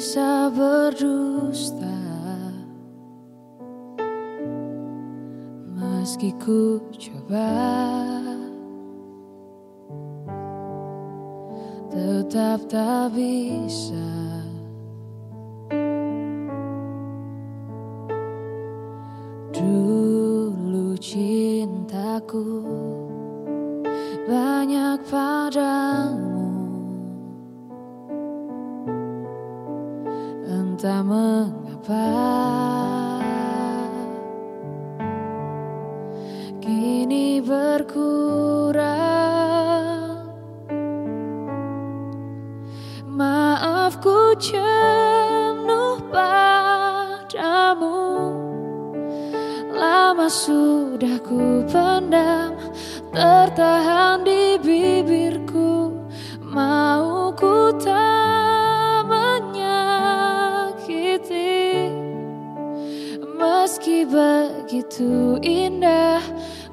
bisa berdusta. Meski ku coba Tetap tak bisa. Dulu cintaku banyak Entah mengapa? Kini berkurang. Maafku jenuh padamu. Lama sudah ku pendam Tertahan di bibirku begitu indah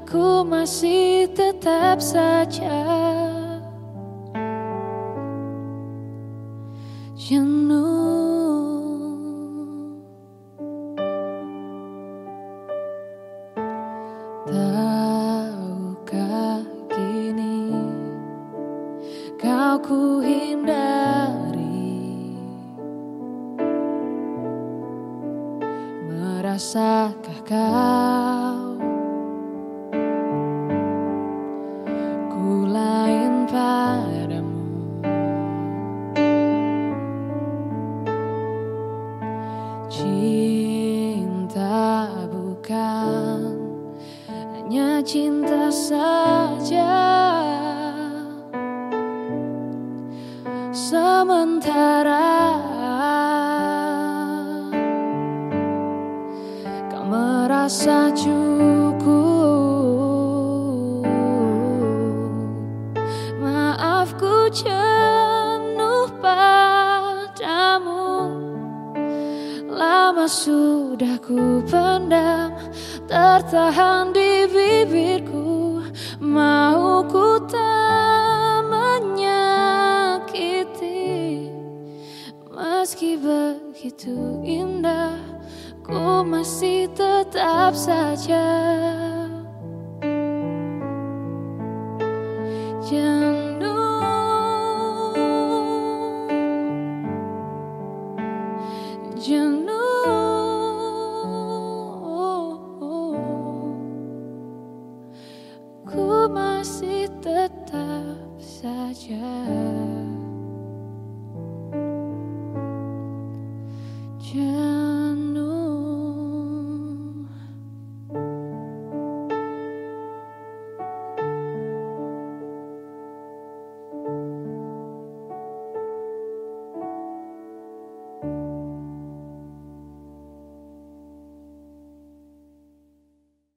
Ku masih tetap saja. Jenuh. Tahukah kini kau ku hindari Merasakah kau? Ku lain padamu. Cinta bukan hanya cinta saja. Sementara merasa cukup. Maafku jenuh padamu. Lama sudah ku pendam Tertahan di bibirku. Mau ku tak menyakiti. Meski begitu indah ku masih tetap saja. Jenuh. Jenuh. Ku masih tetap saja.